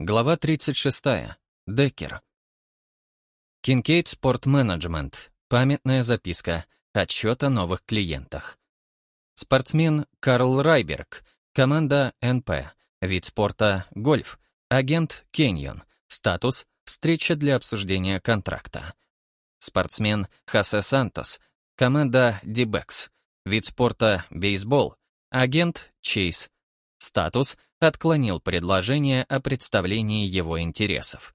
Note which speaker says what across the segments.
Speaker 1: Глава 36. Деккер. Кинкейд Спорт Менеджмент. Памятная записка. Отчет о новых клиентах. Спортсмен Карл Райберг. Команда НП. Вид спорта — гольф. Агент Кеньон. Статус — встреча для обсуждения контракта. Спортсмен Хосе Сантос. Команда Дибекс. Вид спорта — бейсбол. Агент Чейз. Статус — отклонил предложение о представлении его интересов.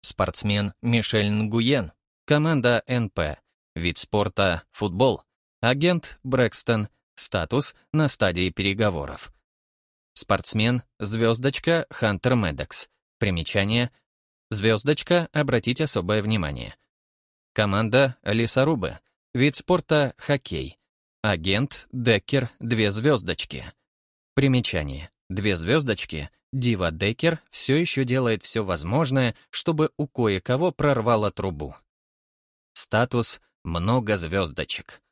Speaker 1: Спортсмен Мишель Нгуен, команда НП, вид спорта — футбол, агент Брэкстон, статус — на стадии переговоров. Спортсмен — звездочка Хантер Медекс. Примечание — звездочка, обратить особое внимание. Команда — лесорубы, вид спорта — хоккей. Агент — Деккер, две звездочки. Примечание. Две звездочки. Дива Деккер все еще делает все возможное, чтобы у кое-кого прорвало трубу. Статус «много звездочек».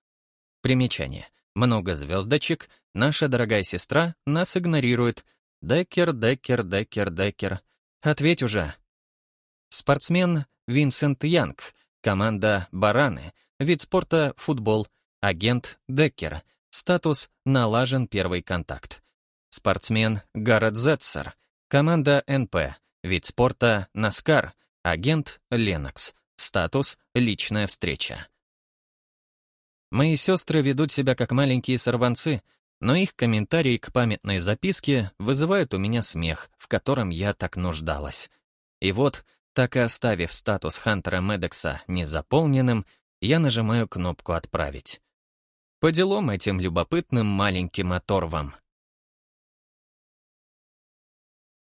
Speaker 1: Примечание. «Много звездочек», наша дорогая сестра нас игнорирует. Деккер, Деккер, Деккер, Деккер. Ответь уже. Спортсмен Винсент Янг, команда «Бараны», вид спорта «Футбол», агент Деккер, статус «Налажен первый контакт». Спортсмен Гаррет Зетсер. Команда НП. Вид спорта Наскар. Агент Ленокс. Статус «Личная встреча». Мои сестры ведут себя как маленькие сорванцы, но их комментарии к памятной записке вызывают у меня смех, в котором я так нуждалась. И вот, так и оставив статус Хантера Медекса незаполненным, я нажимаю кнопку «Отправить». По делам этим любопытным маленьким оторвам.